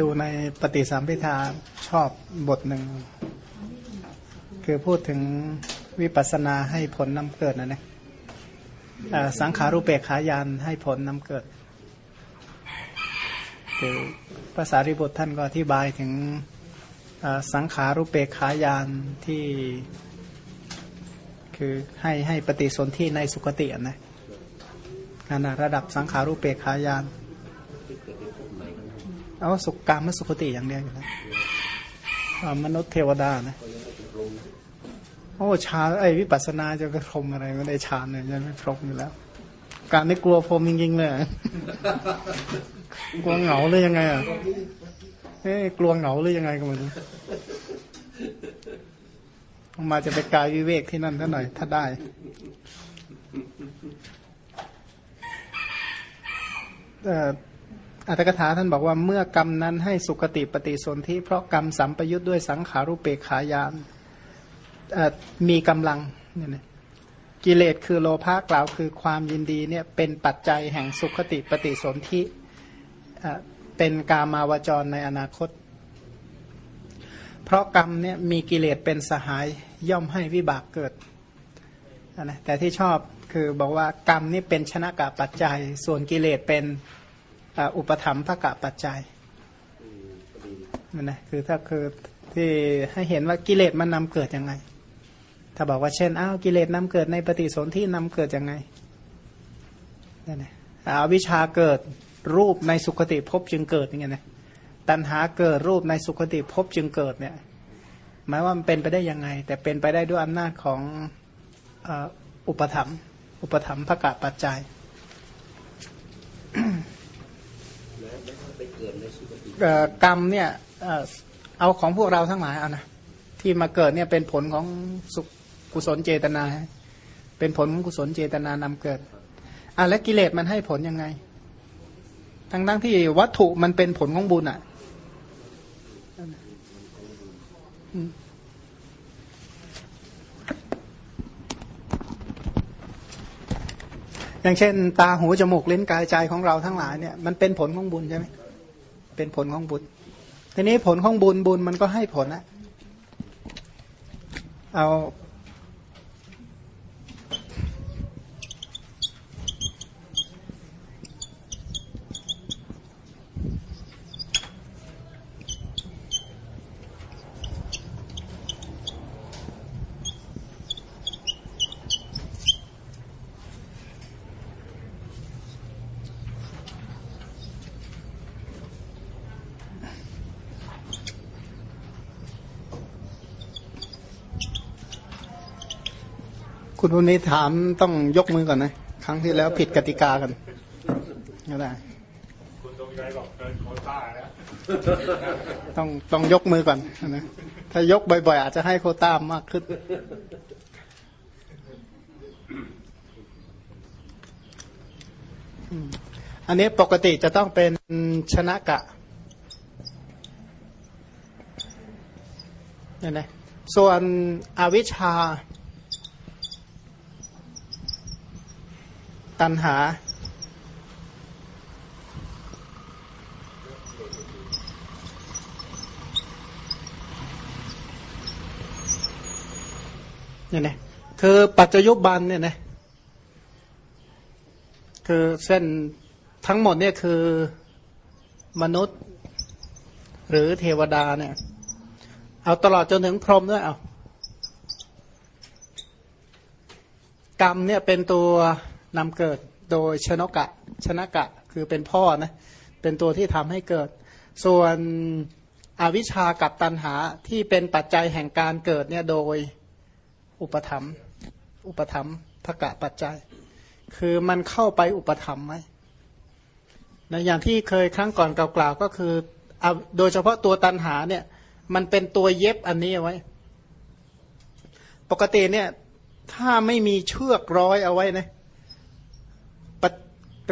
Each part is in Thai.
ดูในปฏิสัมพิทาชอบบทหนึ่ง คือพูดถึงวิปัสสนาให้ผลนำเกิดนะเนะอ่าสังขารุเปกขายานให้ผลนำเกิด คือภาษาริบุตรท่านก็อธิบายถึงสังขารุเปกขายานที่คือให้ให้ปฏิสนธิในสุคติอะนะขนระดับสังขารุเปกขายาน เอาสุกกามมสุขติอย่างเดียวอยู่แล้วมนุษย์เทวดานะโอ้ชาไอ้วิปัสสนาจะไปพรมอะไรไม่ได้ฌาเนี่ยจะไม่พรมอยู่แล้ว การไม่กลัวพรมจริงๆเลยกลัวเหงาหรือยังไงอะเอ้กลัวเหงาหรือยังไงก็ไม่รู้ออกมาจะไปกายวิเวกที่นั่นท่าหน่อย ถ้าได้ เอ่อ อัตถกถาท่านบอกว่าเมื่อกรรมนั้นให้สุคติปฏิสนธิเพราะกรรมสัมปยุทธ์ด้วยสังขารุเปกขายานมีกำลังเนี่ยนะกิเลสคือโลภะกล่าวคือความยินดีเนี่ยเป็นปัจจัยแห่งสุขติปฏิสนธิเป็นกามาวจรในอนาคต เพราะกรรมเนี่ยมีกิเลสเป็นสหายย่อมให้วิบากเกิดนะแต่ที่ชอบคือบอกว่ากรรมนี่เป็นชนะกะปัจจัย ส่วนกิเลสเป็น อุปธรรมภกะปัจจัยนั่นนะคือถ้าคือที่ให้เห็นว่ากิเลสมันนำเกิดยังไง ถ้าบอกว่าเช่นอ้าวกิเลสนำเกิดในปฏิสนธินำเกิดยังไงนั่นนะอาวิชาเกิดรูปในสุคติภพจึงเกิดอย่างเงี้ยนะตัณหาเกิดรูปในสุคติภพจึงเกิดเนี่ยหมายว่ามันเป็นไปได้ยังไง แต่เป็นไปได้ด้วยอำนาจของอุปธรรม อุปธรรมภกะปัจจัย เอ่อกรรมเนี่ยเอาของพวกเราทั้งหลายเอานะที่มาเกิดเนี่ยเป็นผลของสุกุศลเจตนา เป็นผลของกุศลเจตนานำเกิดอะแล้วกิเลสมันให้ผลยังไง ทั้งทั้งที่วัตถุมันเป็นผลของบุญอะอืมอย่างเช่น ตาหูจมูกลิ้นกายใจของเราทั้งหลายเนี่ยมันเป็นผลของบุญใช่ไหม เป็นผลของบุญ ทีนี้ผลของบุญบุญมันก็ให้ผลนะเอา คุณวันนี้ถามต้องยกมือก่อนนะ ครั้งที่แล้วผิดกติกากันก็ได้คุณตรงใจบอกเกินโคต้าแล้วต้องต้องยกมือก่อนนะถ้ายกบ่อยๆ อาจจะให้โคต้ามากขึ้น อันนี้ปกติจะต้องเป็นชนะกะเนี่ยนะส่วนอวิชชา ตัณหา เนี่ยนะคือปัจจยุบันเนี่ยนะคือเส้นทั้งหมดเนี่ยคือมนุษย์หรือเทวดาเนี่ย เอาตลอดจนถึงพรหมด้วยเอากรรมเนี่ยเป็นตัว นำเกิดโดยชนกะ ชนะกะคือเป็นพ่อนะเป็นตัวที่ทำให้เกิด ส่วนอวิชชากับตันหาที่เป็นปัจจัยแห่งการเกิดเนี่ยโดยอุปธรรม อุปธรรมภกะปัจจัย คือมันเข้าไปอุปธรรมไหมในะอย่างที่เคยครั้งก่อนกล่าวๆก็คือเอาโดยเฉพาะตัวตันหาเนี่ยมันเป็นตัวเย็บอันนี้เอาไว้ ปกติเนี่ยถ้าไม่มีเชือกร้อยเอาไว้นะ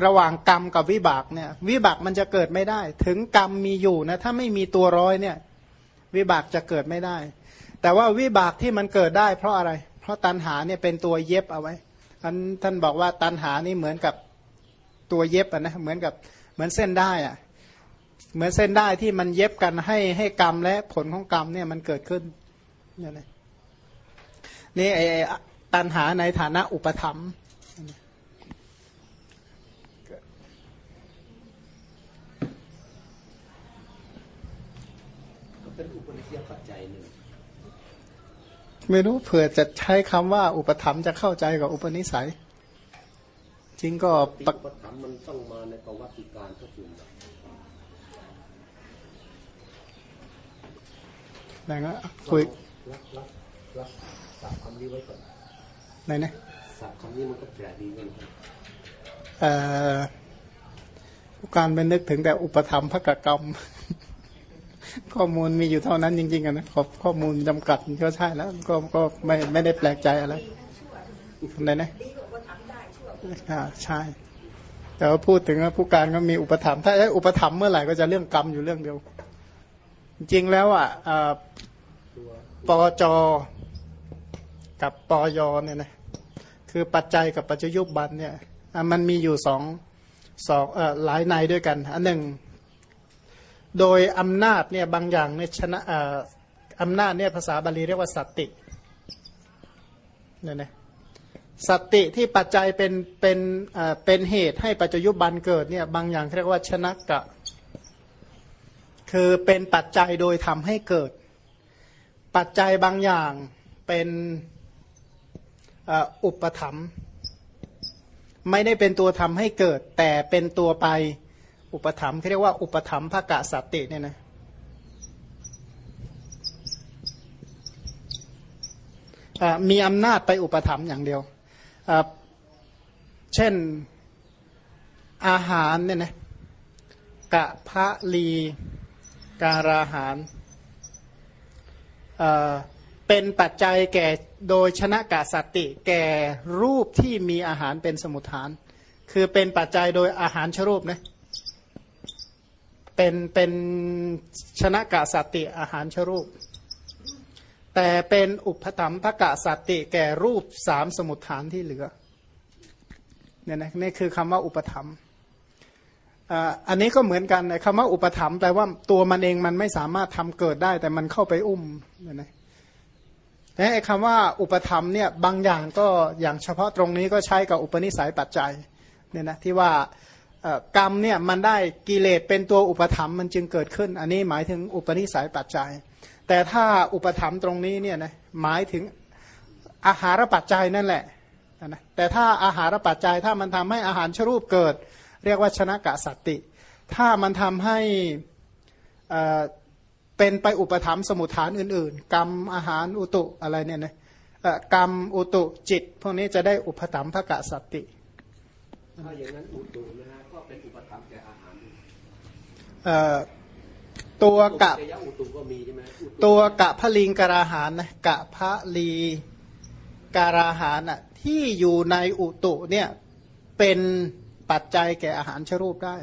ระหว่างกรรมกับวิบากเนี่ย วิบากมันจะเกิดไม่ได้ ถึงกรรมมีอยู่นะ ถ้าไม่มีตัวร้อยเนี่ย วิบากจะเกิดไม่ได้ แต่ว่าวิบากที่มันเกิดได้ เพราะอะไร เพราะตันหาเนี่ยเป็นตัวเย็บเอาไว้ท่านท่านบอกว่าตันหานี่เหมือนกับตัวเย็บอะนะเหมือนกับเหมือนเส้นได้อะเหมือนเส้นได้ที่มันเย็บกันให้ให้กรรมและผลของกรรมเนี่ยมันเกิดขึ้นนี่นะนี่ไอไอ้ตันหาในฐานะอุปธรรมภ์ ก็เป็นอุปนิสัยปัจจัยหนึ่ง ไม่รู้เผื่อจะใช้คำว่าอุปธรรมภ์จะเข้าใจกับอุปนิสัย จริงก็ปีปกอุปถัมภ์มันต้องมาในประวัติการก็คืออะไรนะคุยรักรักรักสับคำนี้ไว้ก่อนไหนนะสับคำนี้มันก็แปลกดีเหมือนกันเอ่อการไปนึกถึงแต่อุปธรรมภกกรรม ข้อมูลมีอยู่เท่านั้นจริงๆนะขอบข้อมูลจำกัดก็ใช่แล้ว ก็ก็ไม่ไม่ได้แปลกใจอะไรไหนนะอ่าใช่ แต่ว่าพูดถึงว่าผู้การก็มีอุปถัมภ์ถ้าได้อุปถัมภ์เมื่อไหร่ก็จะเรื่องกรรมอยู่เรื่องเดียว จริงแล้วอะอ่าตัวปจกับปยเนี่ยนะคือปัจจัยกับปัจจยุบันเนี่ยมันมีอยู่สองสองเอ่อหลายในด้วยกัน อันหนึ่ง โดยอำนาจเนี่ยบางอย่างเนี่ยชนะอำนาจเนี่ยภาษาบาลีเรียกว่าสติเนี่ยนะสติที่ปัจจัยเป็นเป็นเป็นเหตุให้ปัจจยุบันเกิดเนี่ยบางอย่างเรียกว่าชนะกะ คือเป็นปัจจัยโดยทำให้เกิด ปัจจัยบางอย่างเป็นอุปถัมไม่ได้เป็นตัวทำให้เกิด แต่เป็นตัวไป อุปถัมภ์เขาเรียกว่าอุปถัมภกะสัตติเนี่ยนะมีอำนาจไปอุปถัมภ์อย่างเดียว เช่นอาหารเนี่ยนะกะพะลีการาหารเป็นปัจจัยแก่โดยชนะกาสตติ แก่รูปที่มีอาหารเป็นสมุทฐาน คือเป็นปัจจัยโดยอาหารชรูปนะ เป็นเป็นชนะกาสติอาหารชรูป แต่เป็นอุปธรรมภกะสติแก่รูปสามสมุทฐานที่เหลือเนี่ยนะนี่คือคำว่าอุปธรรมอ่าอันนี้ก็เหมือนกันนะคำว่าอุปถัมภ์แปลว่าตัวมันเองมันไม่สามารถทำเกิดได้ แต่มันเข้าไปอุ้มเนี่ยนะแต่ไอ้คำว่าอุปถัมเนี่ยบางอย่างก็อย่างเฉพาะตรงนี้ก็ใช้กับอุปนิสัยปัจจัยเนี่ยนะที่ว่า กรรมเนี่ยมันได้กิเลสเป็นตัวอุปถัมมันจึงเกิดขึ้น อันนี้หมายถึงอุปนิสัยปัจจัย แต่ถ้าอุปถัมตรงนี้เนี่ยนะหมายถึงอาหารปัจจัยนั่นแหละนะแต่ถ้าอาหารปัจจัยถ้ามันทำให้อาหารชรูปเกิด เรียกว่าชนะกะสัตติ ถ้ามันทำให้เอ่อเป็นไปอุปถัมสมุทฐานอื่น ๆ กรรมอาหารอุตุอะไรเนี่ยนะกรรมอุตุจิต พวกนี้จะได้อุปถัมภกะสัตติถ้าอย่างนั้นอุตุนะฮะ เป็นอุปถัมภ์แก่อาหารเอ่อตัวกะเยะอุตุก็มีใช่ไหมอุตุตัวกะพะลิงการาหารนะกะพะลีการาหารน่ะที่อยู่ในอุตุเนี่ยเป็นปัจจัยแก่อาหารชรูปได้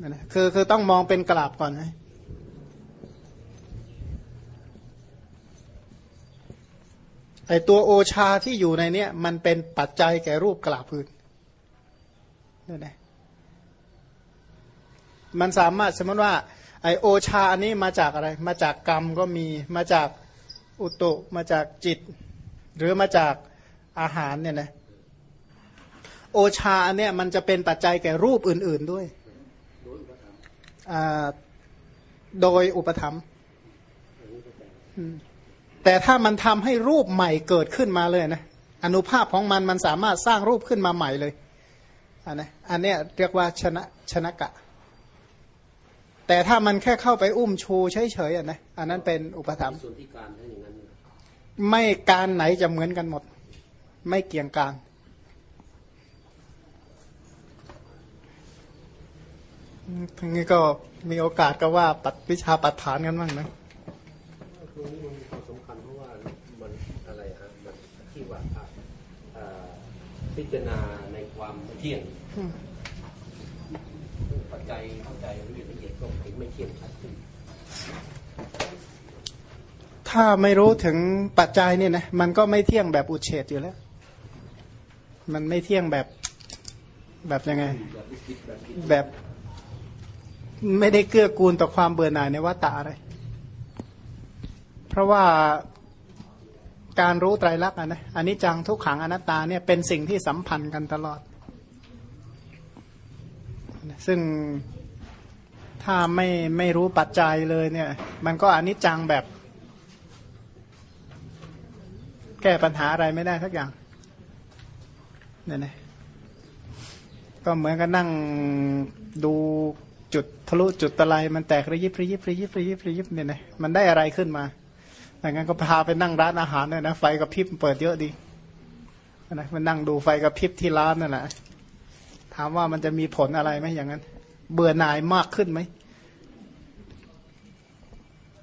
นั่นนะคือคือต้องมองเป็นกราบก่อนนะไอตัวโอชาที่อยู่ในเนี้ยมันเป็นปัจจัยแก่รูปกราบพื้นนั่นนะ มันสามารถสมมติว่าไอโอชาอันนี้มาจากอะไร มาจากกรรมก็มีมาจากอุตุมาจากจิต หรือมาจากอาหารเนี่ยนะโอชาอันเนี้ยมันจะเป็นปัจจัยแก่รูปอื่น ๆด้วยโดยอุปธรรมแต่ถ้ามันทำให้รูปใหม่เกิดขึ้นมาเลยนะอนุภาพของมันมันสามารถสร้างรูปขึ้นมาใหม่เลยอันนะอันเนี้ยเรียกว่าชนะชนะกะ แต่ถ้ามันแค่เข้าไปอุ้มชูเฉยๆอะนะอันนั้นเป็นอุปธรรมภ์ส่วนที่การถ้าอย่างนั้นนะไม่การไหนจะเหมือนกันหมด ไม่เกี่ยงการอืมทั้งนี้ก็มีโอกาสก็ว่าปัดวิชาปัดฐานกันบ้างนะตรงนี้มันมีความสำคัญเพราะว่ามันอะไรฮะมันที่ว่าอะเอ่อพิจารณาในความไม่เที่ยงอืมปัจจัยเข้าใจละเอียดละเอียดก็เห็น ไม่เที่ยงชัดถ้าไม่รู้ถึงปัจจัยเนี่ยนะมันก็ไม่เที่ยงแบบอุเฉดอยู่แล้ว มันไม่เที่ยงแบบแบบยังไง แบบไม่ได้เกื้อกูลต่อความเบื่อหน่ายในวัฏฏะอะไร เพราะว่าการรู้ไตรลักษณ์อะนะอันนี้จังทุกขังอนัตตาเนี่ยเป็นสิ่งที่สัมพันธ์กันตลอด ซึ่ง ถ้าไม่ไม่รู้ปัจจัยเลยเนี่ย มันก็อนิจจังแบบ แก้ปัญหาอะไรไม่ได้ทักอย่างเนี่ยนะก็เหมือนกับนั่งดูจุดทะลุจุดตะไลมันแตกระยิบระยิบระยิบระยิบระยิบเนี่ยนะมันได้อะไรขึ้นมาดังนั้นก็พาไปนั่งร้านอาหารเนี่ยนะไฟกระพริบเปิดเยอะดีนะมันนั่งดูไฟกระพริบที่ร้านนั่นแหละถามว่ามันจะมีผลอะไรไหมอย่างนั้น เบื่อหน่ายมากขึ้นไหม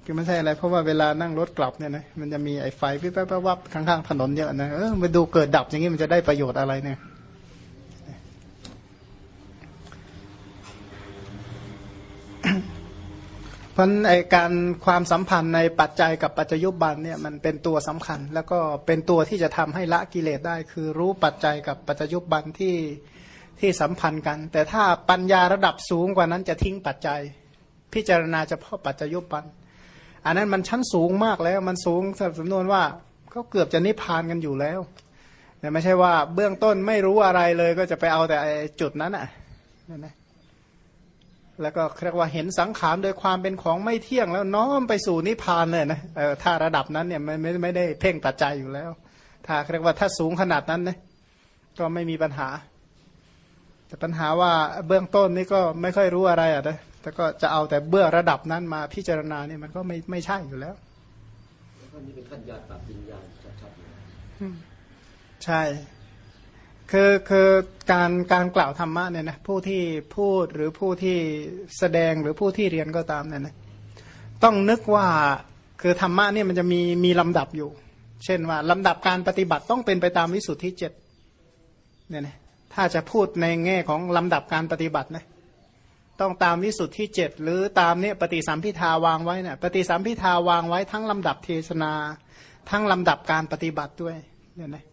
คือไม่ใช่อะไร เพราะว่าเวลานั่งรถกลับเนี่ยนะมันจะมีไอ้ไฟวิบวับวับข้างๆถนนเยอะนะเออมาดูเกิดดับอย่างนี้มันจะได้ประโยชน์อะไรเนี่ยเพราะไอการความสัมพันธ์ในปัจจัยกับปัจจยุบันเนี่ยมันเป็นตัวสำคัญ แล้วก็เป็นตัวที่จะทำให้ละกิเลสได้ คือรู้ปัจจัยกับปัจจยุบันที่ ที่สัมพันธ์กัน แต่ถ้าปัญญาระดับสูงกว่านั้นจะทิ้งปัจจัย พิจารณาเฉพาะปัจจยุบัน อันนั้นมันชั้นสูงมากแล้วมันสูงสำนวนว่าเขาเกือบจะนิพพานกันอยู่แล้วแต่ไม่ใช่ว่าเบื้องต้นไม่รู้อะไรเลยก็จะไปเอาแต่จุดนั้นอะนั่นนะแล้วก็เรียกว่าเห็นสังขารโดยความเป็นของไม่เที่ยงแล้วน้อมไปสู่นิพพานเลยนะเออถ้าระดับนั้นเนี่ยไม่ไม่ไม่ได้เพ่งปัจจัยอยู่แล้ว ถ้าเรียกว่าถ้าสูงขนาดนั้นนะก็ไม่มีปัญหา แต่ปัญหาว่าเบื้องต้นนี่ก็ไม่ค่อยรู้อะไรอะนะแต่ก็จะเอาแต่เบื้องระดับนั้นมาพิจารณาเนี่ยมันก็ไม่ไม่ใช่อยู่แล้วแล้วนี่เป็นขั้นญาติปรับปิญญาชัดๆเลยใช่ คือคือการการกล่าวธรรมะเนี่ยนะผู้ที่พูดหรือผู้ที่แสดงหรือผู้ที่เรียนก็ตามเนี่ยนะต้องนึกว่าคือธรรมะเนี่ยมันจะมีมีลำดับอยู่ เช่นว่าลำดับการปฏิบัติต้องเป็นไปตามวิสุทธิเจ็ดเนี่ยนะ ถ้าจะพูดในแง่ของลำดับการปฏิบัตินะต้องตามวิสุทธิเจ็ดหรือตามเนี่ยปฏิสัมพิทาวางไว้เนี่ยปฏิสัมพิทาวางไว้ทั้งลำดับเทศนา ทั้งลำดับการปฏิบัติด้วยเนี่ยนะ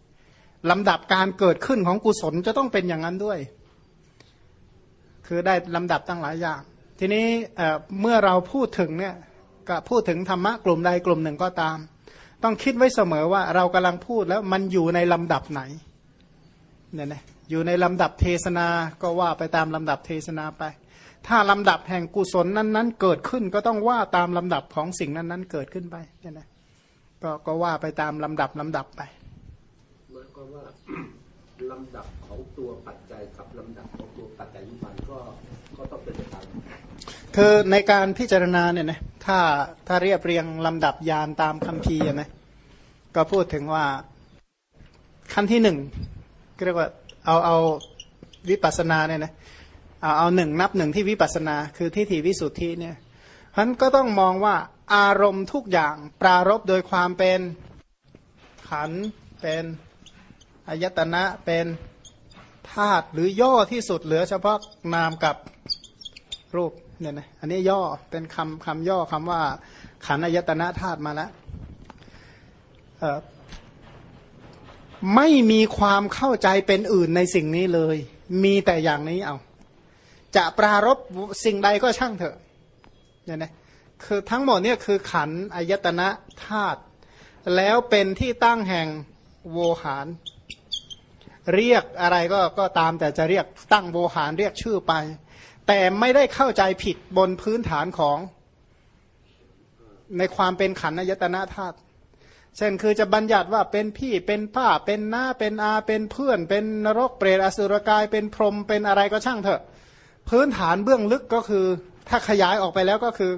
ลำดับการเกิดขึ้นของกุศลจะต้องเป็นอย่างนั้นด้วย คือได้ลำดับตั้งหลายอย่าง ทีนี้เเมื่อเราพูดถึงเนี่ยก็พูดถึงธรรมะกลุ่มใดกลุ่มหนึ่งก็ตาม ต้องคิดไว้เสมอว่าเรากำลังพูดแล้วมันอยู่ในลำดับไหนเนี่ยนะ อยู่ในลำดับเทศนาก็ว่าไปตามลำดับเทศนาไป ถ้าลำดับแห่งกุศลนั้น ๆ เกิดขึ้นก็ต้องว่าตามลำดับของสิ่งนั้น ๆ เกิดขึ้นไปเนี่ยนะก็ก็ว่าไปตามลำดับลำดับไปหมายความว่าลำดับของตัวปัจจัยกับลำดับของตัวปัจจัยยุบันก็ก็ต้องเป็นไปตามคือในการพิจารณาเนี่ยนะถ้าถ้าเรียบเรียงลำดับยานตามคำพีร์นะก็พูดถึงว่าขั้นที่หนึ่งเรียกว่า เอาเอาวิปัสสนาเนี่ยนะเอาเอาหนึ่งนับหนึ่งที่วิปัสสนาคือทิฏฐิวิสุทธิเนี่ยฉะนั้นก็ต้องมองว่าอารมณ์ทุกอย่างปรารบโดยความเป็นขันเป็นอายตนะเป็นธาตุหรือย่อที่สุดเหลือเฉพาะนามกับรูปเนี่ยนะอันนี้ย่อเป็นคำคำย่อคำว่าขันอายตนะธาตุมาแล้ว ไม่มีความเข้าใจเป็นอื่นในสิ่งนี้เลย มีแต่อย่างนี้เอา จะปรารบสิ่งใดก็ช่างเถอะเนี่ยนะคือทั้งหมดเนี่ยคือขันอายตนะธาตุแล้วเป็นที่ตั้งแห่งโวหาร เรียกอะไรก็ก็ตามแต่จะเรียกตั้งโวหารเรียกชื่อไป แต่ไม่ได้เข้าใจผิดบนพื้นฐานของ ในความเป็นขันอายตนะธาตุ เช่นคือจะบัญญัติว่าเป็นพี่เป็นป้าเป็นน้าเป็นอาเป็นเพื่อน เป็นนรกเปรตอสุรกายเป็นพรหมเป็นอะไรก็ช่างเถอะ พื้นฐานเบื้องลึกก็คือ ถ้าขยายออกไปแล้วก็คือ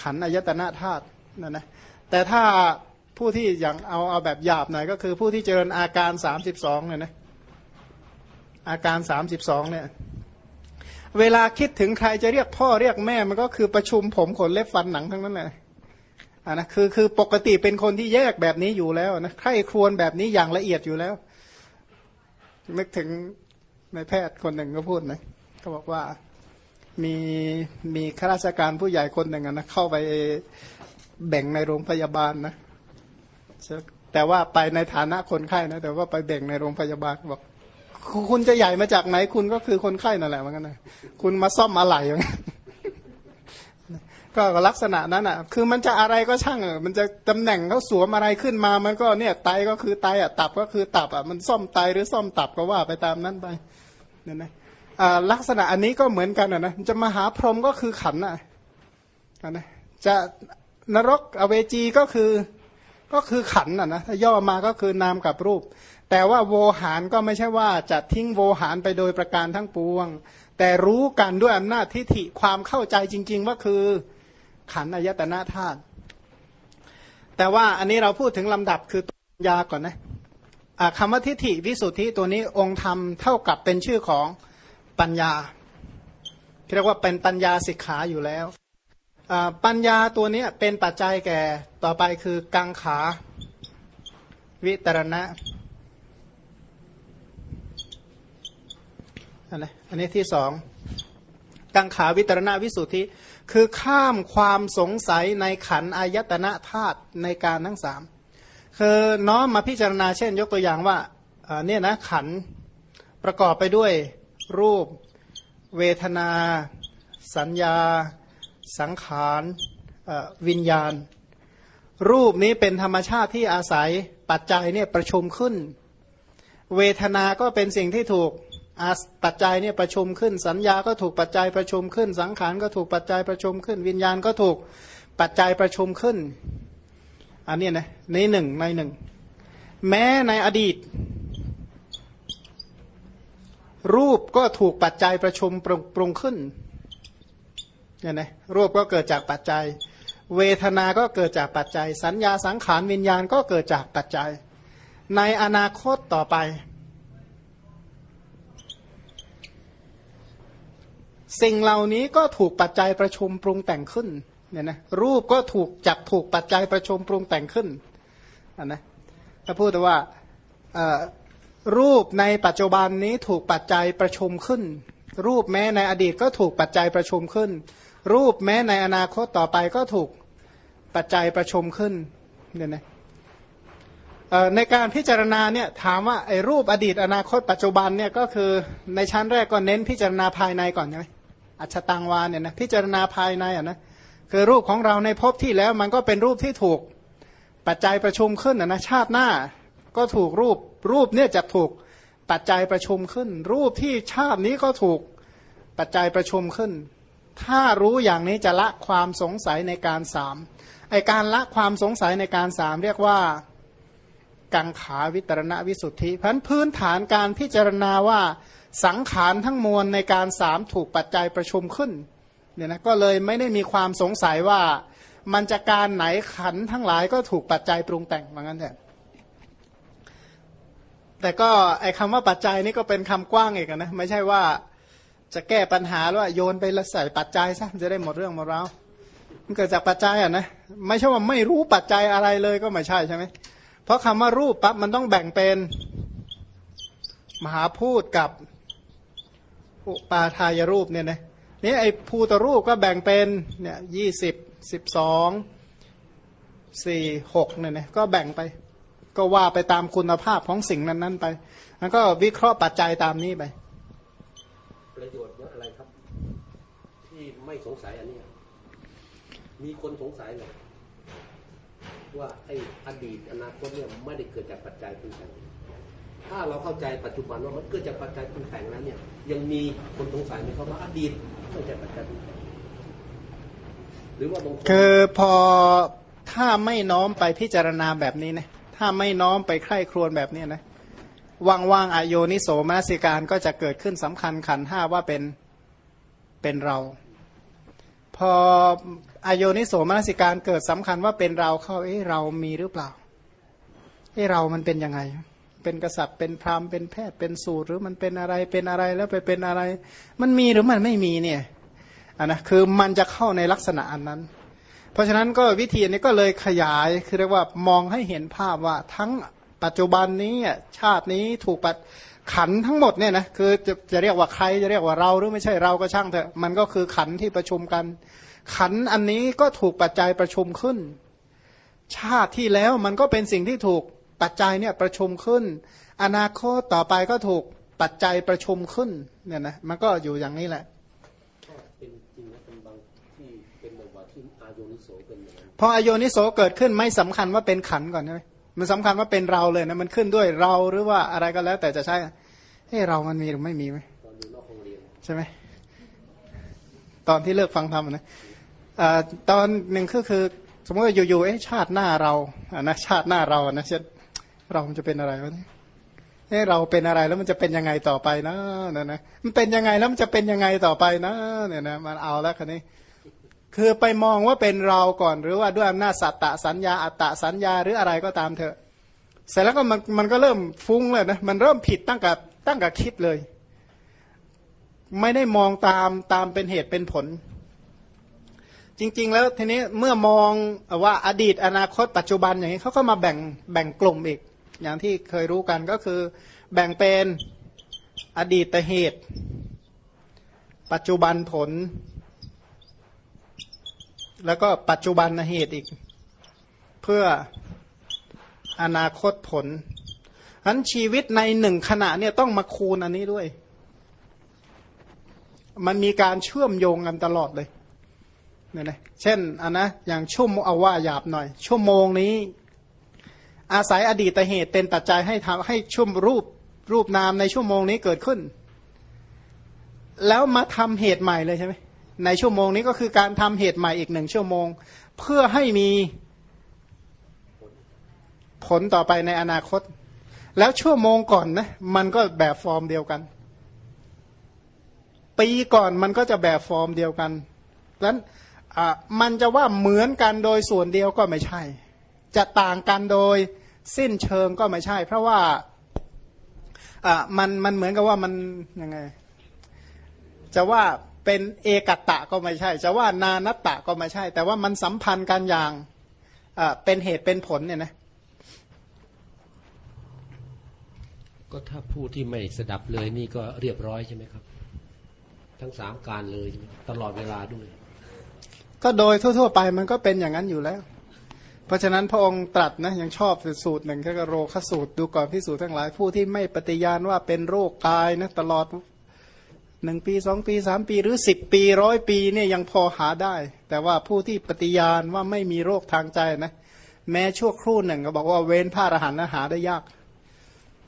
ขันอายตนะธาตุนั่นนะแต่ถ้าผู้ที่อย่างเอาเอาแบบหยาบหน่อยก็คือ ผู้ที่เจริญอาการสามสิบสองเนี่ยนะอาการสามสิบสองเนี่ยเวลาคิดถึงใครจะเรียกพ่อเรียกแม่มันก็คือประชุมผมขนเล็บฟันหนังทั้งนั้นแหละ อ่านะคือคือปกติเป็นคนที่แยกแบบนี้อยู่แล้วนะใครครวญแบบนี้อย่างละเอียดอยู่แล้ว นึกถึงในแพทย์คนหนึ่งก็พูดนะเขาบอกว่ามีมีข้าราชการผู้ใหญ่คนหนึ่งนะเข้าไปแบ่งในโรงพยาบาลนะแต่ว่าไปในฐานะคนไข้นะ แต่ว่าไปแบ่งในโรงพยาบาลบอกคุณจะใหญ่มาจากไหนคุณก็คือคนไข้นั่นแหละเหมือนกันนะคุณมาซ่อมอะไรอย่างนี้น ก็ลักษณะนั้นอะ คือมันจะอะไรก็ช่างอะมันจะตำแหน่งเขาสวมอะไรขึ้นมา มันก็เนี่ยไตก็คือไตอะตับก็คือตับอะมันซ่อมไตหรือซ่อมตับก็ว่าไปตามนั้นไปเนี่ยนะอ่าลักษณะอันนี้ก็เหมือนกันอะนะจะมาหาพรหมก็คือขันอะนะจะนรกอเวจีก็คือก็คือขันอะนะถ้าย่อมาก็คือนามกับรูป แต่ว่าโวหารก็ไม่ใช่ว่าจะทิ้งโวหารไปโดยประการทั้งปวง แต่รู้กันด้วยอำนาจทิฏฐิความเข้าใจจริง ๆ ว่าคือ ขันอายตนะธาตุแต่ว่าอันนี้เราพูดถึงลำดับคือตัปัญญาก่อนนะอ่าคำว่าทิฏฐิวิสุทธิตัวนี้องค์ธรรมเท่ากับเป็นชื่อของปัญญาเรียกว่าเป็นปัญญาสิกขาอยู่แล้ว ปัญญาตัวนี้เป็นปัจจัยแก่ต่อไปคือกังขาวิตรณะอันนี้อันนี้ที่สองกังขาวิตรณะวิสุทธิ คือข้ามความสงสัยในขันอายตนะธาตุในการทั้งสามคือน้อมมาพิจารณาเช่น ยกตัวอย่างว่าเนี่ยนะขันประกอบไปด้วยรูป เวทนา สัญญา สังขารวิญญาณ รูปนี้เป็นธรรมชาติที่อาศัยปัจจัยเนี่ยประชุมขึ้น เวทนาก็เป็นสิ่งที่ถูก ปัจจัยเนี่ยประชุมขึ้น สัญญาก็ถูกปัจจัยประชุมขึ้น สังขารก็ถูกปัจจัยประชุมขึ้น วิญญาณก็ถูกปัจจัยประชุมขึ้น อันนี้นะในหนึ่งในหนึ่งแม้ในอดีต รูปก็ถูกปัจจัยประชุมปรุงขึ้นเนี่ยนะรูปก็เกิดจากปัจจัย เวทนา ก็เกิดจากปัจจัย สัญญาสังขารวิญญาณก็เกิดจากปัจจัย ในอนาคตต่อไป สิ่งเหล่านี้ก็ถูกปัจจัยประชุมปรุงแต่งขึ้นเนี่ยนะรูปก็ถูกจับถูกปัจจัยประชุมปรุงแต่งขึ้นนนะถ้าพูดว่ารูปในปัจจุบันนี้ถูกปัจจัยประชุมขึ้น รูปแม้ในอดีตก็ถูกปัจจัยประชุมขึ้น รูปแม้ในอนาคตต่อไปก็ถูกปัจจัยประชุมขึ้นเนี่ยนะในการพิจารณาเนี่ยถามว่าไอ้รูปอดีตอนาคตปัจจุบันเนี่ยก็คือในชั้นแรกก็เน้นพิจารณาภายในก่อนใช่ไหม อัชตังวานเนี่ยนะพิจารณาภายในอะนะคือรูปของเราในภพที่แล้วมันก็เป็นรูปที่ถูกปัจจัยประชุมขึ้นนะชาติหน้าก็ถูกรูปรูปเนี่ยจะถูกปัจจัยประชุมขึ้น รูปที่ชาตินี้ก็ถูกปัจจัยประชุมขึ้น ถ้ารู้อย่างนี้จะละความสงสัยในการสามไอการละความสงสัยในการสามเรียกว่ากังขาวิตรณวิสุทธิพันพื้นฐานการพิจารณาว่า สังขารทั้งมวลในการสามถูกปัจจัยประชุมขึ้นเนี่ยนะก็เลยไม่ได้มีความสงสัยว่ามันจะการไหนขันทั้งหลายก็ถูกปัจจัยปรุงแต่งเหมือนกันแต่แต่ก็ไอ้คำว่าปัจจัยนี่ก็เป็นคำกว้างเอกนะไม่ใช่ว่าจะแก้ปัญหาว่าโยนไปละใส่ปัจจัยซะจะได้หมดเรื่องหมดราวมันเกิดจากปัจจัยอะนะไม่ใช่ว่าไม่รู้ปัจจัยอะไรเลยก็ไม่ใช่ใช่ไหมเพราะคำว่ารูปปั๊บมันต้องแบ่งเป็นมหาพูดกับ อุปาทายรูปเนี่ยนะนี่ไอ้ภูตรูปก็แบ่งเป็นเนี่ยยี่สิบสิบสองสี่หกเนี่ยนะก็แบ่งไป ก็ว่าไปตามคุณภาพของสิ่งนั้น ๆ ไปแล้วก็วิเคราะห์ปัจจัยตามนี้ไป ประโยชน์เยอะอะไรครับ ที่ไม่สงสัยอันนี้มีคนสงสัยเลยว่าไอ้อดีตอนาคตเนี่ยไม่ได้เกิดจากปัจจัยปรุงแต่ง ถ้าเราเข้าใจปัจจุบันว่ามันเกิดจากปัจจัยปรุงแต่งนั้นเนี่ยยังมีคนสงสัยไหมครับว่าอดีตเกิดจากปัจจัยปรุงแต่งหรือว่าบางคนคือพอถ้าไม่น้อมไปพิจารณาแบบนี้นะถ้าไม่น้อมไปใคร่ครวญแบบนี้นะว่างๆอโยนิโสมนสิการก็จะเกิดขึ้นสำคัญขันห้าว่าเป็นเป็นเรา พออโยนิโสมนสิการเกิดสำคัญว่าเป็นเราเข้าเอ้เรามีหรือเปล่าเอ้เรามันเป็นยังไง เป็นกษัตริย์เป็นพราหมณ์เป็นแพทย์เป็นสูตรหรือมันเป็นอะไรเป็นอะไรแล้วไปเป็นอะไร มันมีหรือมันไม่มีเนี่ยอันนะคือมันจะเข้าในลักษณะอันนั้น เพราะฉะนั้นก็วิธีนี้ก็เลยขยายคือเรียกว่ามองให้เห็นภาพว่าทั้งปัจจุบันนี้ชาตินี้ถูกปัดขันทั้งหมดเนี่ยนะคือจะจะเรียกว่าใครจะเรียกว่าเราหรือไม่ใช่เราก็ช่างเถอะมันก็คือขันที่ประชุมกัน ขันอันนี้ก็ถูกปัจจัยประชุมขึ้น ชาติที่แล้วมันก็เป็นสิ่งที่ถูก ปัจจัยเนี่ยประชุมขึ้น อนาคตต่อไปก็ถูกปัจจัยประชุมขึ้นเนี่ยนะมันก็อยู่อย่างนี้แหละเป็นจริงนะเป็นบางที่เป็นบางว่าที่อาโยนิโสเป็นอย่างนั้นพออโยนิโสเกิดขึ้นไม่สำคัญว่าเป็นขันธ์ก่อนใช่ไหมมันสำคัญว่าเป็นเราเลยนะมันขึ้นด้วยเราหรือว่าอะไรก็แล้ว แต่จะใช่เฮ้เรามันมีหรือไม่มีไหมตอนอยู่นอกโรงเรียนใช่ไหมตอนที่เลิกฟังธรรมนะอ่าตอนหนึ่งก็คือ สมมติว่าอยู่ๆเอ๊ะชาติหน้าเราอะนะชาติหน้าเรานะเช่น เรามันจะเป็นอะไรวะเนี่ยเอ๊ะเราเป็นอะไรแล้วมันจะเป็นยังไงต่อไปนะเนี่ยนะมันเป็นยังไงแล้วมันจะเป็นยังไงต่อไปนะ เนี่ยนะมันเอาแล้วคันนี้ คือไปมองว่าเป็นเราก่อนหรือว่าด้วยอำนาจสัตตะสัญญาอัตตะสัญญาหรืออะไรก็ตามเถอะ เสร็จแล้วก็มันมันก็เริ่มฟุ้งเลยนะมันเริ่มผิดตั้งกับตั้งกับคิดเลย ไม่ได้มองตามตามเป็นเหตุเป็นผล จริง ๆ แล้วทีนี้เมื่อมองว่าอดีตอนาคตปัจจุบันอย่างนี้เขาก็มาแบ่งแบ่งกลุ่มอีก อย่างที่เคยรู้กันก็คือแบ่งเป็นอดีตเหตุ ปัจจุบันผล แล้วก็ปัจจุบันเหตุอีก เพื่ออนาคตผลอันชีวิตในหนึ่งขณะเนี่ยต้องมาคูณอันนี้ด้วย มันมีการเชื่อมโยงกันตลอดเลยเนี่ยนะเช่นอันนะอย่างชั่วโมงเอาว่าหยาบหน่อย ชั่วโมงนี้ อาศัยอดีตเหตุเป็นปัจจัยให้ทำให้ชุ่มรูปรูปนามในชั่วโมงนี้เกิดขึ้น แล้วมาทำเหตุใหม่เลยใช่ไหมในชั่วโมงนี้ก็คือการทำเหตุใหม่อีกหนึ่งชั่วโมง เพื่อให้มีผลต่อไปในอนาคต แล้วชั่วโมงก่อนนะมันก็แบบฟอร์มเดียวกัน ปีก่อนมันก็จะแบบฟอร์มเดียวกันดังนั้นมันจะว่าเหมือนกันโดยส่วนเดียวก็ไม่ใช่ จะต่างกันโดยสิ้นเชิงก็ไม่ใช่ เพราะว่าอะมันมันเหมือนกับว่ามันยังไง จะว่าเป็นเอกตะก็ไม่ใช่ จะว่านานัตตะก็ไม่ใช่ แต่ว่ามันสัมพันธ์กันอย่างอะเป็นเหตุเป็นผลเนี่ยนะก็ถ้าผู้ที่ไม่สดับเลยนี่ก็เรียบร้อยใช่ไหมครับ ทั้งสามการเลยใช่ไหมตลอดเวลาด้วย ก็โดยทั่ว ๆ ไปมันก็เป็นอย่างนั้นอยู่แล้ว เพราะฉะนั้นพระองค์ตรัสนะยังชอบสูตรหนึ่งก็โรคสูตรดูก่อนพิสูจน์ทั้งหลาย ผู้ที่ไม่ปฏิญาณว่าเป็นโรคกายนะตลอดหนึ่งปีสองปีสามปีหรือสิบปีร้อยปีเนี่ยยังพอหาได้ แต่ว่าผู้ที่ปฏิญาณว่าไม่มีโรคทางใจนะแม้ชั่วครู่หนึ่งก็บอกว่าเว้นผ้าอรหันต์หาได้ยาก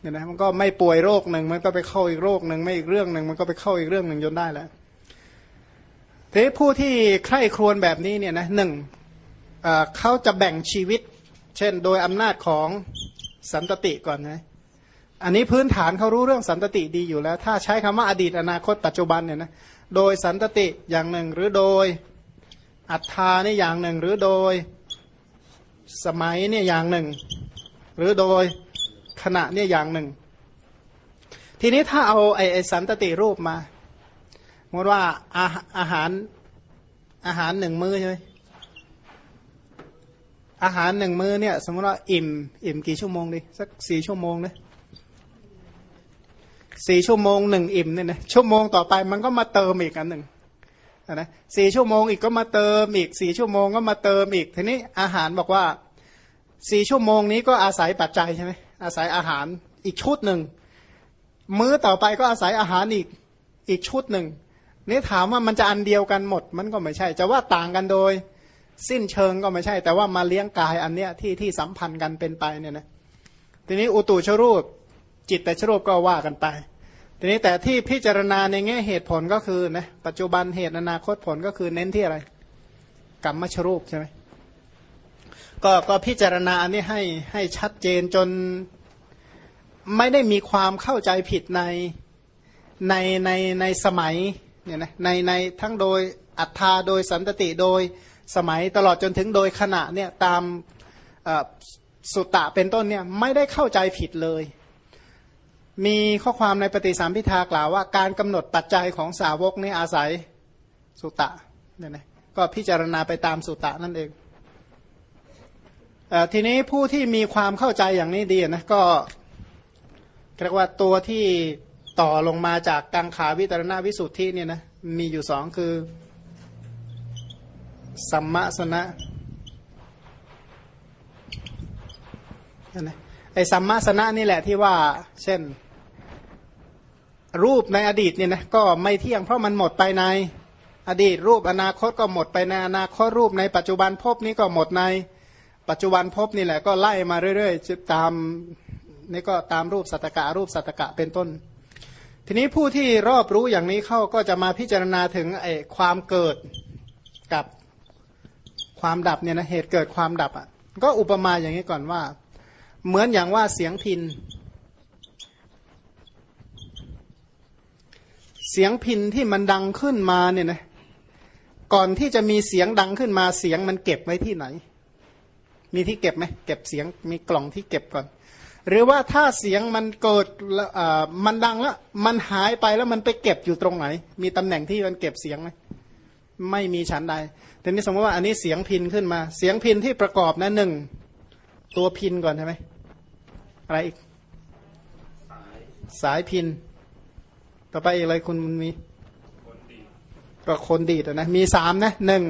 เนี่ยนะมันก็ไม่ป่วยโรคหนึ่งมันก็ไปเข้าอีกโรคหนึ่งไม่อีกเรื่องหนึ่งมันก็ไปเข้าอีกเรื่องหนึ่งจนได้แล้วทีผู้ที่ใคร่ครวญแบบนี้เนี่ยนะหนึ่ง เขาจะแบ่งชีวิต เช่น โดยอำนาจของสันตติก่อนนะอันนี้พื้นฐานเขารู้เรื่องสันตติดีอยู่แล้ว ถ้าใช้คำว่าอดีตอนาคตปัจจุบันเนี่ยนะโดยสันตติอย่างหนึ่ง หรือโดยอัตตานี่อย่างหนึ่ง หรือโดยสมัยเนี่ยอย่างหนึ่ง หรือโดยขณะเนี่ยอย่างหนึ่ง ทีนี้ถ้าเอาไอ้ไอ้สันตติรูปมาสมมติว่าอาอาหารอาหารหนึ่งมื้อใช่ไหม อาหารหนึ่งมื้อเนี่ย สมมติว่าอิ่ม อิ่มกี่ชั่วโมงดิสักสี่ชั่วโมงนะสี่ชั่วโมงหนึ่งอิ่มเนี่ยนะชั่วโมงต่อไปมันก็มาเติมอีกอันหนึ่งนะสี่ชั่วโมงอีกก็มาเติมอีกสี่ชั่วโมงก็มาเติมอีกทีนี้อาหารบอกว่าสี่ชั่วโมงนี้ก็อาศัยปัจจัยใช่ไหมอาศัยอาหารอีกชุดหนึ่งมื้อต่อไปก็อาศัยอาหารอีกอีกชุดหนึ่งนี่ถามว่ามันจะอันเดียวกันหมด มันก็ไม่ใช่ จะว่าต่างกันโดย สิ้นเชิงก็ไม่ใช่ แต่ว่ามาเลี้ยงกายอันเนี้ยที่ที่สัมพันธ์กันเป็นไปเนี่ยนะทีนี้อุตุชรูป จิตแต่ชรูปก็ว่ากันไป ทีนี้แต่ที่พิจารณาในแง่เหตุผลก็คือนะปัจจุบันเหตุอนาคตผลก็คือเน้นที่อะไรกรรมชรูปใช่ไหมก็ก็พิจารณาอันนี้ให้ให้ชัดเจนจนไม่ได้มีความเข้าใจผิดในในในในสมัยเนี่ยนะในในทั้งโดยอัฏฐาโดยสันตติโดย สมัยตลอดจนถึงโดยขณะเนี่ยตามสุตตะเป็นต้นเนี่ยไม่ได้เข้าใจผิดเลย มีข้อความในปฏิสัมพิทากล่าวว่า การกำหนดปัจจัยของสาวกนี่อาศัยสุตตะเนี่ยนะก็พิจารณาไปตามสุตตะนั่นเองอทีนี้ผู้ที่มีความเข้าใจอย่างนี้ดีนะก็เรียกว่าตัวที่ต่อลงมาจากกังขาวิตรณวิสุทธิเนี่ยนะมีอยู่สองคือ สัมมาสนะนะไอ้สัมมาสนะนี่แหละที่ว่า เช่น รูปในอดีตเนี่ยนะก็ไม่เที่ยงเพราะมันหมดไปใน อดีตรูปอนาคตก็หมดไปในอนาคตรูปในปัจจุบันภพนี้ก็หมดใน ปัจจุบันภพนี่แหละก็ไล่มาเรื่อยๆตามนี่ก็ตามรูปสัตกะรูปสัตตกะเป็นต้น ทีนี้ผู้ที่รอบรู้อย่างนี้เข้าก็จะมาพิจารณาถึงไอ้ความเกิดกับ ความดับเนี่ยนะเหตุเกิดความดับอะก็อุปมาอย่างนี้ก่อนว่า เหมือนอย่างว่าเสียงพิน เสียงพินที่มันดังขึ้นมาเนี่ยนะก่อนที่จะมีเสียงดังขึ้นมาเสียงมันเก็บไว้ที่ไหน มีที่เก็บไหมเก็บเสียงมีกล่องที่เก็บก่อน หรือว่าถ้าเสียงมันเกิดมันดังแล้วมันหายไปแล้วมันไปเก็บอยู่ตรงไหน มีตำแหน่งที่มันเก็บเสียงไหม ไม่มีชั้นใดทีนี้สมมติว่าอันนี้เสียงพินขึ้นมา เสียงพินที่ประกอบนะหนึ่งตัวพินก่อนใช่ไหมอะไรอีก สายพิน ต่อไปอีกอะไรคุณมีคนดีก็คนดีดอะนะมีสามนะหนึ่ง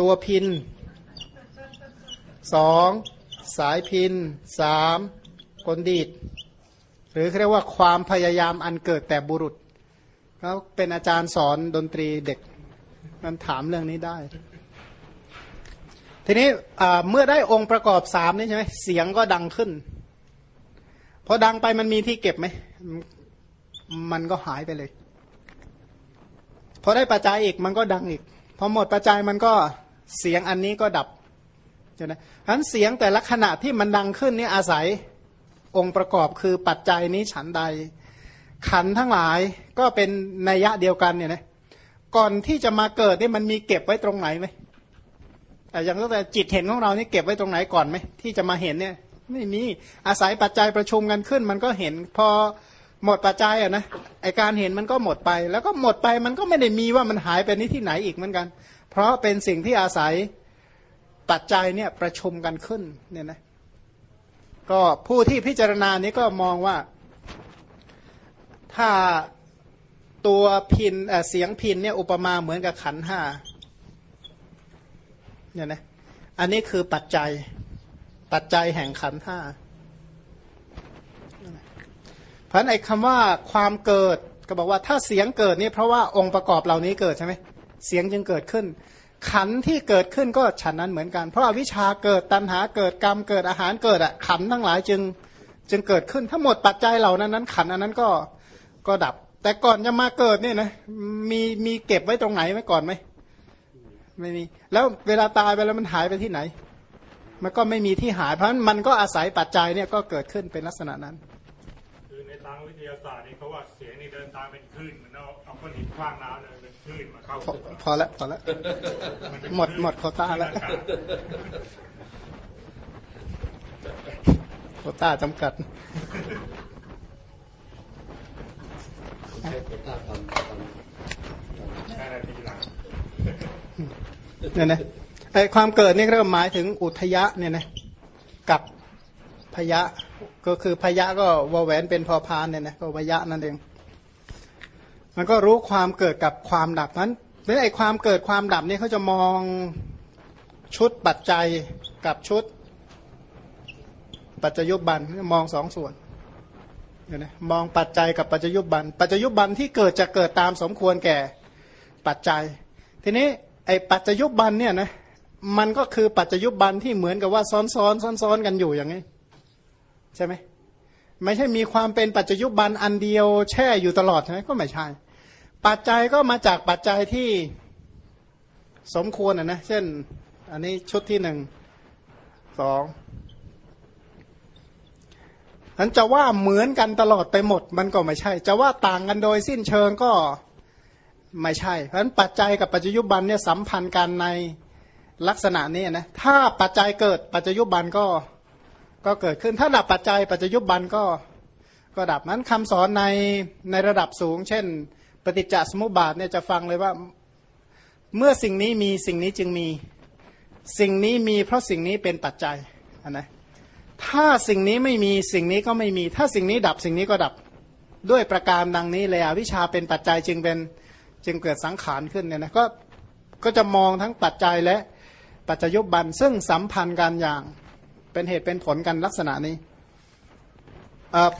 ตัวพินสองสายพินสามคนดีด หรือเรียกว่าความพยายามอันเกิดแต่บุรุษเขาเป็นอาจารย์สอนดนตรีเด็ก มันถามเรื่องนี้ได้ ทีนี้เมื่อได้องค์ประกอบสามนี่ใช่ไหมเสียงก็ดังขึ้นพอดังไปมันมีที่เก็บไหมมันก็หายไปเลยพอได้ปัจจัยอีกมันก็ดังอีกพอหมดปัจจัยมันก็เสียงอันนี้ก็ดับใช่ไหมฉะนั้นเสียงแต่ละขณะที่มันดังขึ้นนี่อาศัยองค์ประกอบคือปัจจัยนี้ฉันใด ขันทั้งหลายก็เป็นนัยยะเดียวกันเนี่ยนะ ก่อนที่จะมาเกิดเนี่ยมันมีเก็บไว้ตรงไหนไหมแต่อย่างตั้งแต่จิตเห็นของเรานี่เก็บไว้ตรงไหนก่อนไหมที่จะมาเห็นเนี่ยไม่มีอาศัยปัจจัยประชุมกันขึ้น มันก็เห็นพอหมดปัจจัยอะนะไอการเห็นมันก็หมดไป แล้วก็หมดไปมันก็ไม่ได้มีว่ามันหายไปนี้ที่ไหนอีกเหมือนกัน เพราะเป็นสิ่งที่อาศัยปัจจัยเนี่ยประชุมกันขึ้นเนี่ยนะก็ผู้ที่พิจารณานี้ก็มองว่า ถ้า ตัวพินเสียงพินเนี่ยอุปมาเหมือนกับขันห้าเนี่ยนะอันนี้คือปัจจัย ปัจจัยแห่งขันห้าเพราะในคำว่าความเกิดก็บอกว่าถ้าเสียงเกิดนี่เพราะว่าองค์ประกอบเหล่านี้เกิดใช่ไหมเสียงจึงเกิดขึ้น ขันที่เกิดขึ้นก็ฉันนั้นเหมือนกัน เพราะวิชาเกิดตัณหาเกิดกรรมเกิดอาหารเกิดอะขันทั้งหลายจึงจึงเกิดขึ้นทั้งหมดปัจจัยเหล่านั้นนั้นขันอันนั้นก็ก็ดับ แต่ก่อนจะมาเกิดเนี่ยนะมีมีเก็บไว้ตรงไหนไว้ก่อนไหมไม่มี แล้วเวลาตายไปแล้วมันหายไปที่ไหน มันก็ไม่มีที่หายเพราะมันก็อาศัยปัจจัยเนี่ยก็เกิดขึ้นเป็นลักษณะนั้น คือในทางวิทยาศาสตร์นี่เขาว่าเสียงนี่เดินตามเป็นคลื่นเหมือนเอาเอาก้อนหินคว้างน้ำเลยเป็นคลื่นมาเข้าพอพอแล้วพอแล้วหมดหมดโคต้าแล้วโคต้าจำกัด ใช้โควต้าทำทำแค่นาทีหลังเนี่ยนะไอความเกิดนี่ก็หมายถึงอุทยะเนี่ยนะกับพยะก็คือพยะก็วแหวนเป็นพอพานเนี่ยนะก็พยะนั่นเอง มันก็รู้ความเกิดกับความดับนั้นเพราะไอความเกิดความดับนี่เขาจะมองชุดปัจจัยกับชุด ปัจจยุบันมองสองส่วน นะมองปัจจัยกับปัจจยุบัน ปัจจยุบันที่เกิดจะเกิดตามสมควรแก่ปัจจัย ทีนี้ไอ้ปัจจยุบันเนี่ยนะมันก็คือปัจจยุบันที่เหมือนกับว่าซ้อนซ้อนซ้อนซ้อนกันอยู่อย่างนี้ใช่ไหมไม่ใช่มีความเป็นปัจจยุบันอันเดียวแช่อยู่ตลอดใช่ไหมก็ไม่ใช่ ปัจจัยก็มาจากปัจจัยที่สมควรอะนะเช่น อันนี้ชุดที่หนึ่งสอง นั้นจะว่าเหมือนกันตลอดไปหมดมันก็ไม่ใช่ จะว่าต่างกันโดยสิ้นเชิงก็ไม่ใช่ เพราะฉะนั้นปัจจัยกับปัจจยุบันเนี่ยสัมพันธ์กันในลักษณะนี้นะถ้าปัจจัยเกิดปัจจยุบันก็ก็เกิดขึ้นถ้าดับปัจจัยปัจจยุบันก็ก็ดับนั้นคำสอนในในระดับสูง เช่น ปฏิจจสมุปบาทเนี่ยจะฟังเลยว่าเมื่อสิ่งนี้มีสิ่งนี้จึงมี สิ่งนี้มีเพราะสิ่งนี้เป็นปัจจัยนะ ถ้าสิ่งนี้ไม่มีสิ่งนี้ก็ไม่มี ถ้าสิ่งนี้ดับสิ่งนี้ก็ดับด้วยประการดังนี้เลยอวิชชาเป็นปัจจัยจึงเป็นจึงเกิดสังขารขึ้นเนี่ยนะก็ก็จะมองทั้งปัจจัยและปัจจยุบันซึ่งสัมพันธ์กันอย่างเป็นเหตุเป็นผลกันลักษณะนี้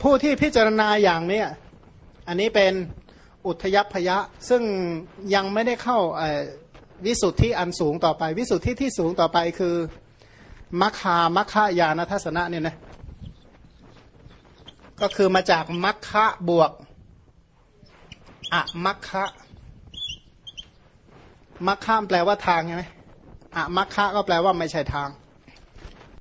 ผู้ที่พิจารณาอย่างนี้อันนี้เป็นอุทยพยะซึ่งยังไม่ได้เข้าวิสุทธิอันสูงต่อไป วิสุทธิที่สูงต่อไปคือ มัคคามัคคายานทัศนะเนี่ยนะก็คือมาจากมัคคะบวกอะมัคคะมัคคะแปลว่าทางใช่ไหมอะมัคคะก็แปลว่าไม่ใช่ทาง